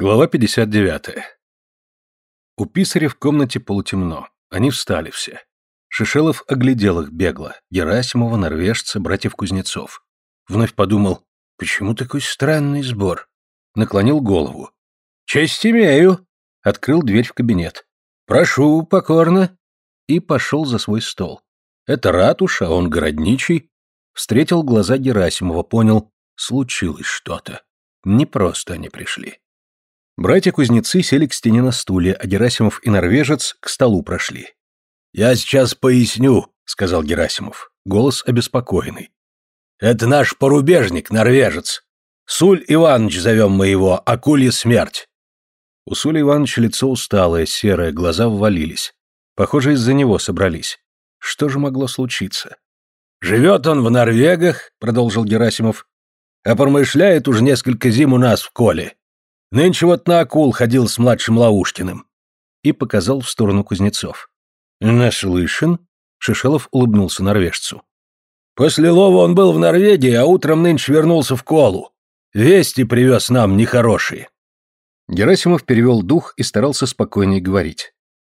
Глава 59. У писаря в комнате полутемно. Они встали все. Шишелов оглядел их бегло. Герасимова, норвежца, братьев Кузнецов. Вновь подумал, почему такой странный сбор? Наклонил голову. «Честь имею!» Открыл дверь в кабинет. «Прошу, покорно!» И пошел за свой стол. Это ратуша, а он городничий. Встретил глаза Герасимова, понял, случилось что-то. Не просто они пришли. Братья-кузнецы сели к стене на стуле, а Герасимов и норвежец к столу прошли. «Я сейчас поясню», — сказал Герасимов. Голос обеспокоенный. «Это наш порубежник, норвежец. Суль Иванович зовем мы его, акулья смерть». У Суля Ивановича лицо усталое, серое, глаза ввалились. Похоже, из-за него собрались. Что же могло случиться? «Живет он в Норвегах», — продолжил Герасимов, «а промышляет уже несколько зим у нас в Коле. Нынче вот на акул ходил с младшим Лаушкиным». И показал в сторону кузнецов. «Наслышан?» — Шишелов улыбнулся норвежцу. «После лова он был в Норвегии, а утром нынче вернулся в Колу. Вести привез нам нехорошие». Герасимов перевел дух и старался спокойнее говорить.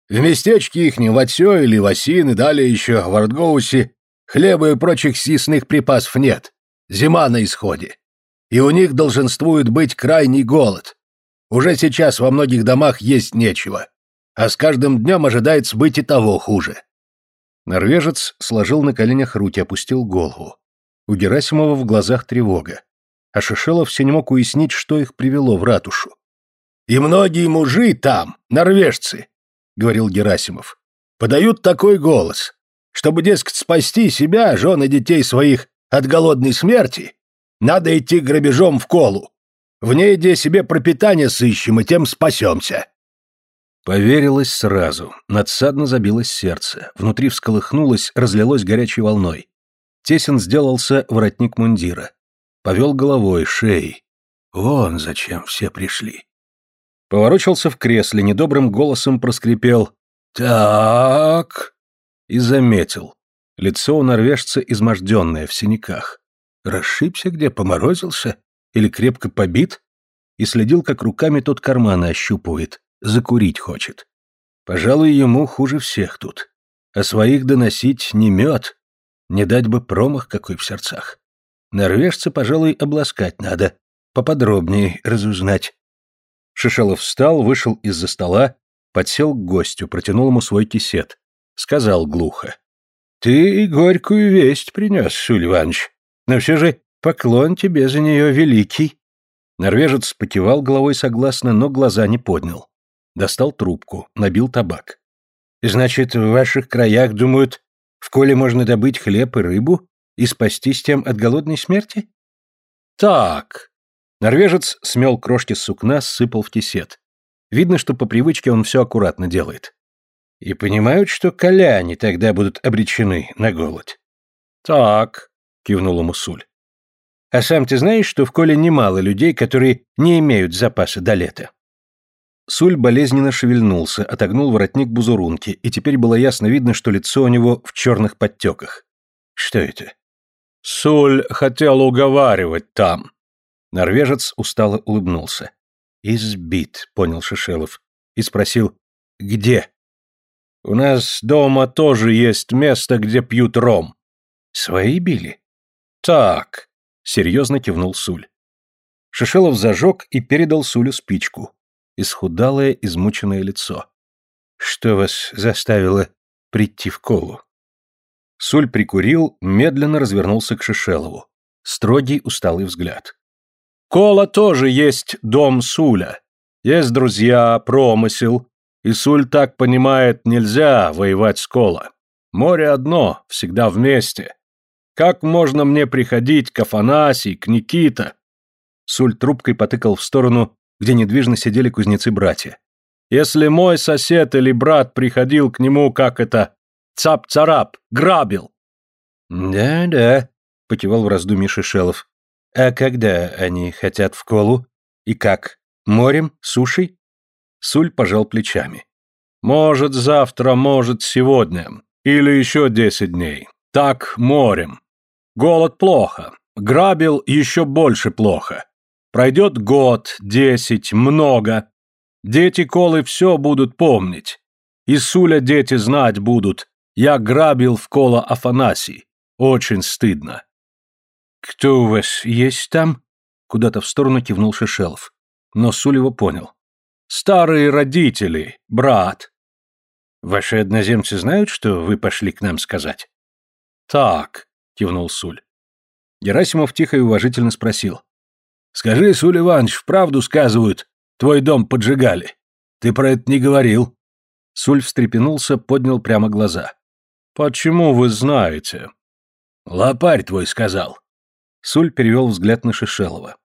В местечке ихнем, в Отсё или в Осин, и далее еще в Артгоусе, хлеба и прочих съестных припасов нет. Зима на исходе. И у них долженствует быть крайний голод. Уже сейчас во многих домах есть нечего. А с каждым днем ожидается быть и того хуже. Норвежец сложил на коленях руки, опустил голову. У Герасимова в глазах тревога. А Шишелов все не мог уяснить, что их привело в ратушу. «И многие мужи там, норвежцы, — говорил Герасимов, — подают такой голос, чтобы, дескать, спасти себя, жен и детей своих от голодной смерти, надо идти грабежом в колу. В ней где себе пропитание сыщем, и тем спасемся. Поверилось сразу, надсадно забилось сердце, внутри всколыхнулось, разлилось горячей волной. Тесен сделался воротник мундира. Повел головой, шеей. Вон зачем все пришли. Поворочился в кресле, недобрым голосом проскрипел «Так...» и заметил. Лицо у норвежца изможденное, в синяках. Расшибся где, поморозился? Или крепко побит? И следил, как руками тот карманы ощупывает, закурить хочет. Пожалуй, ему хуже всех тут. А своих доносить не мед. Не дать бы промах какой в сердцах. Норвежца, пожалуй, обласкать надо, поподробнее разузнать. Шишелов встал, вышел из-за стола, подсел к гостю, протянул ему свой кисет. Сказал глухо. «Ты и горькую весть принес, Суль Иванович. Но все же поклон тебе за нее великий». Норвежец покивал головой согласно, но глаза не поднял. Достал трубку, набил табак. «Значит, в ваших краях думают, в коле можно добыть хлеб и рыбу и спастись тем от голодной смерти?» «Так», Норвежец смел крошки с сукна, сыпал в кисет. Видно, что по привычке он все аккуратно делает. И понимают, что коляне тогда будут обречены на голод. «Так», — кивнула Мусуль. «А сам ты знаешь, что в Коле немало людей, которые не имеют запаса до лета?» Суль болезненно шевельнулся, отогнул воротник бузурунки, и теперь было ясно видно, что лицо у него в черных подтеках. «Что это?» «Суль хотел уговаривать там», Норвежец устало улыбнулся. «Избит», — понял Шишелов. И спросил, «Где?» «У нас дома тоже есть место, где пьют ром». «Свои били?» «Так», — серьезно кивнул Суль. Шишелов зажег и передал Сулю спичку. Исхудалое, измученное лицо. «Что вас заставило прийти в колу?» Суль прикурил, медленно развернулся к Шишелову. Строгий, усталый взгляд. Кола тоже есть дом Суля. Есть друзья, промысел. И Суль так понимает, нельзя воевать с Кола. Море одно, всегда вместе. Как можно мне приходить к Афанасий, к Никита? Суль трубкой потыкал в сторону, где недвижно сидели кузнецы-братья. Если мой сосед или брат приходил к нему, как это, цап-царап, грабил. «Да-да», — покивал в раздумье Шишелов. А когда они хотят в колу? И как? Морем? Сушей? Суль пожал плечами. Может, завтра, может, сегодня. Или еще десять дней. Так, морем. Голод плохо. Грабил еще больше плохо. Пройдет год, десять, много. Дети Колы все будут помнить. И Суля дети знать будут. Я грабил в Кола Афанасий. Очень стыдно. «Кто у вас есть там?» Куда-то в сторону кивнул Шишелов. Но Суль его понял. «Старые родители, брат». «Ваши одноземцы знают, что вы пошли к нам сказать?» «Так», — кивнул Суль. Герасимов тихо и уважительно спросил. «Скажи, Суль Иванович, вправду сказывают, твой дом поджигали. Ты про это не говорил». Суль встрепенулся, поднял прямо глаза. «Почему вы знаете?» «Лопарь твой сказал». Суль перевел взгляд на Шишелова.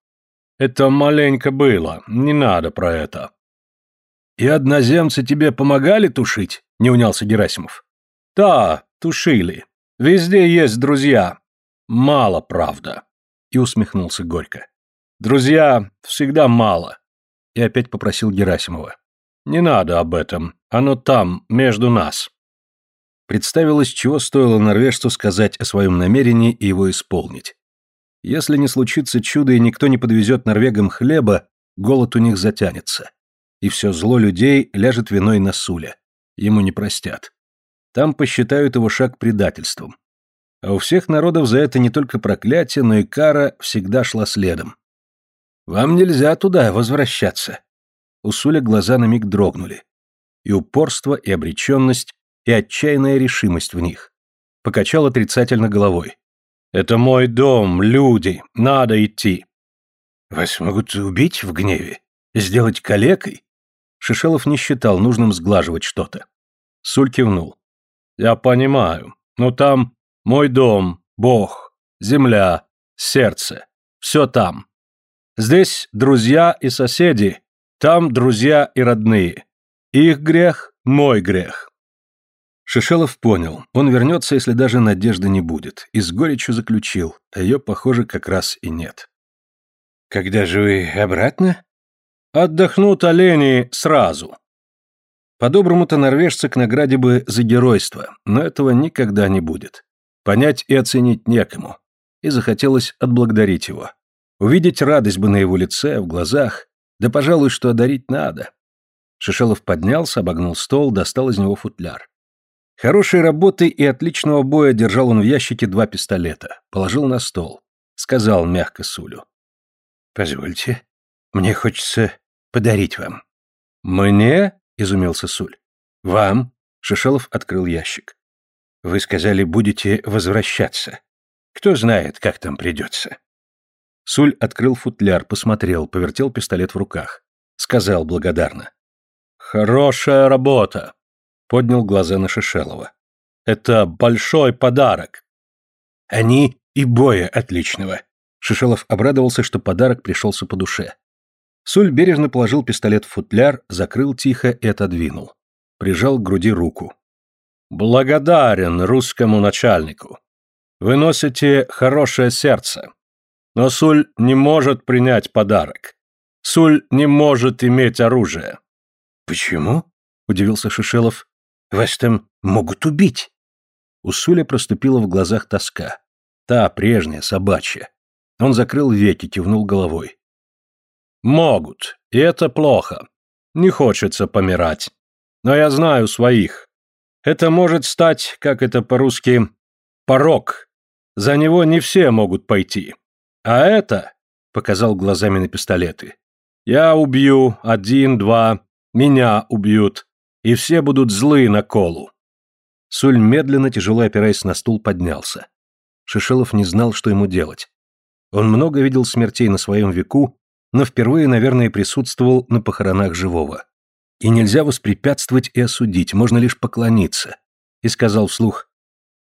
«Это маленько было, не надо про это». «И одноземцы тебе помогали тушить?» — не унялся Герасимов. «Да, тушили. Везде есть друзья. Мало, правда». И усмехнулся горько. «Друзья всегда мало». И опять попросил Герасимова. «Не надо об этом. Оно там, между нас». Представилось, чего стоило норвежцу сказать о своем намерении и его исполнить. Если не случится чудо и никто не подвезет норвегам хлеба, голод у них затянется. И все зло людей ляжет виной на Суля. Ему не простят. Там посчитают его шаг предательством. А у всех народов за это не только проклятие, но и кара всегда шла следом. «Вам нельзя туда возвращаться». У Суля глаза на миг дрогнули. И упорство, и обреченность, и отчаянная решимость в них. Покачал отрицательно головой. «Это мой дом, люди, надо идти». «Вас могут убить в гневе? Сделать калекой?» Шишелов не считал нужным сглаживать что-то. Суль кивнул. «Я понимаю, но там мой дом, Бог, земля, сердце. Все там. Здесь друзья и соседи, там друзья и родные. Их грех – мой грех. Шишелов понял, он вернется, если даже надежды не будет, и с горечью заключил, а ее, похоже, как раз и нет. «Когда же вы обратно?» «Отдохнут олени сразу». По-доброму-то норвежцы к награде бы за геройство, но этого никогда не будет. Понять и оценить некому. И захотелось отблагодарить его. Увидеть радость бы на его лице, в глазах, да, пожалуй, что одарить надо. Шишелов поднялся, обогнул стол, достал из него футляр. Хорошей работы и отличного боя держал он в ящике два пистолета, положил на стол. Сказал мягко Сулю. «Позвольте, мне хочется подарить вам». «Мне?» — изумился Суль. «Вам?» — Шишелов открыл ящик. «Вы сказали, будете возвращаться. Кто знает, как там придется». Суль открыл футляр, посмотрел, повертел пистолет в руках. Сказал благодарно. «Хорошая работа!» поднял глаза на Шишелова. «Это большой подарок!» «Они и боя отличного!» Шишелов обрадовался, что подарок пришелся по душе. Суль бережно положил пистолет в футляр, закрыл тихо и отодвинул. Прижал к груди руку. «Благодарен русскому начальнику. Вы носите хорошее сердце. Но Суль не может принять подарок. Суль не может иметь оружие». «Почему?» – удивился Шишелов. Вас там могут убить. У Суля проступила в глазах тоска. Та прежняя, собачья. Он закрыл веки, кивнул головой. «Могут, и это плохо. Не хочется помирать. Но я знаю своих. Это может стать, как это по-русски, порог. За него не все могут пойти. А это, — показал глазами на пистолеты, — я убью один, два, меня убьют и все будут злы на Колу. Суль медленно, тяжело опираясь на стул, поднялся. Шишелов не знал, что ему делать. Он много видел смертей на своем веку, но впервые, наверное, присутствовал на похоронах живого. И нельзя воспрепятствовать и осудить, можно лишь поклониться. И сказал вслух,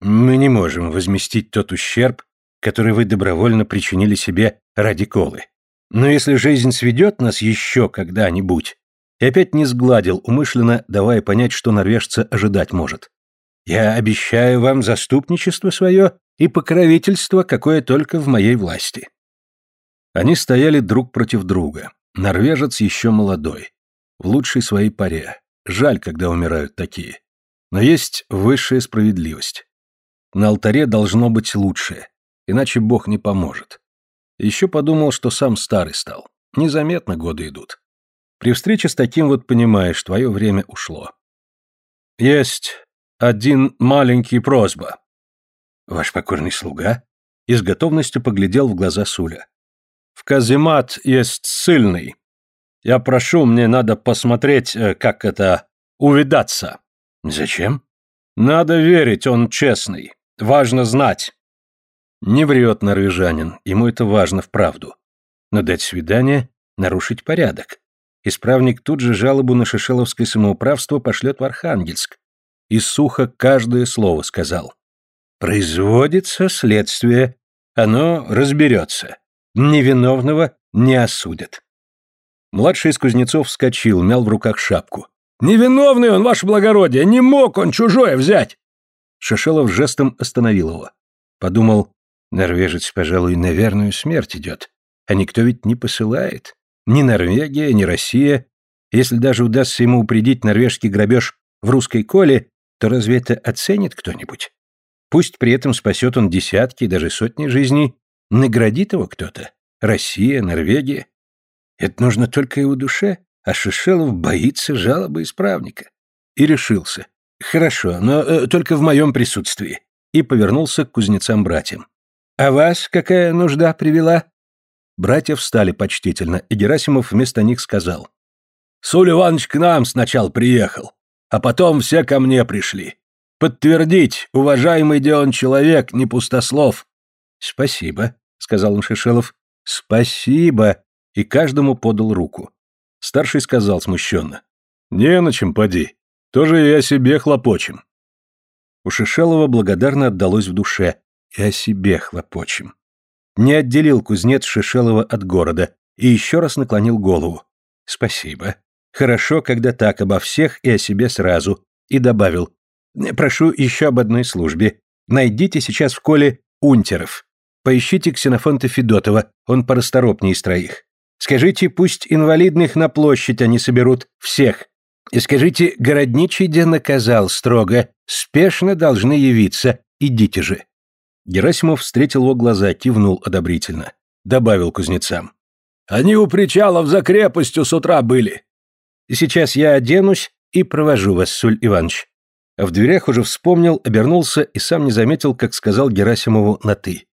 «Мы не можем возместить тот ущерб, который вы добровольно причинили себе ради Колы. Но если жизнь сведет нас еще когда-нибудь, и опять не сгладил, умышленно давая понять, что норвежца ожидать может. «Я обещаю вам заступничество свое и покровительство, какое только в моей власти». Они стояли друг против друга. Норвежец еще молодой, в лучшей своей паре. Жаль, когда умирают такие. Но есть высшая справедливость. На алтаре должно быть лучшее, иначе Бог не поможет. Еще подумал, что сам старый стал. Незаметно годы идут. При встрече с таким вот понимаешь, твое время ушло. Есть один маленький просьба. Ваш покорный слуга и с готовностью поглядел в глаза Суля. В каземат есть сильный. Я прошу, мне надо посмотреть, э, как это увидаться. Зачем? Надо верить, он честный. Важно знать. Не врет норвежанин, ему это важно вправду. Но дать свидание — нарушить порядок. Исправник тут же жалобу на шишеловское самоуправство пошлет в Архангельск. И сухо каждое слово сказал. Производится следствие, оно разберется. Невиновного не осудят. Младший из кузнецов вскочил, мял в руках шапку. «Невиновный он, ваше благородие! Не мог он чужое взять!» Шишелов жестом остановил его. Подумал, норвежец, пожалуй, на верную смерть идет. А никто ведь не посылает. Ни Норвегия, ни Россия. Если даже удастся ему упредить норвежский грабеж в русской коле, то разве это оценит кто-нибудь? Пусть при этом спасет он десятки, даже сотни жизней, наградит его кто-то. Россия, Норвегия. Это нужно только его душе, а Шишелов боится жалобы исправника. И решился. Хорошо, но э, только в моем присутствии. И повернулся к кузнецам-братьям. А вас какая нужда привела? Братья встали почтительно, и Герасимов вместо них сказал. Суль Иванович к нам сначала приехал, а потом все ко мне пришли. Подтвердить, уважаемый Дион человек, не пустослов. Спасибо, сказал он Шишелов. Спасибо, и каждому подал руку. Старший сказал смущенно. Не на чем поди. Тоже и о себе хлопочем. У Шишелова благодарно отдалось в душе. И о себе хлопочем. Не отделил кузнец Шишелова от города и еще раз наклонил голову. Спасибо. Хорошо, когда так обо всех и о себе сразу. И добавил. Прошу еще об одной службе. Найдите сейчас в коле унтеров. Поищите Ксенофонта Федотова, он порасторопнее из троих. Скажите, пусть инвалидных на площадь они соберут, всех. И скажите, городничий где наказал строго, спешно должны явиться, идите же. Герасимов встретил его глаза, кивнул одобрительно. Добавил кузнецам. Они у причалов за крепостью с утра были. И сейчас я оденусь и провожу вас, Суль Иванович. А в дверях уже вспомнил, обернулся и сам не заметил, как сказал Герасимову на «ты».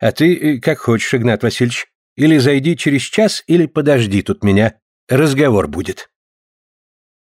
«А ты э, как хочешь, Игнат Васильевич. Или зайди через час, или подожди тут меня. Разговор будет».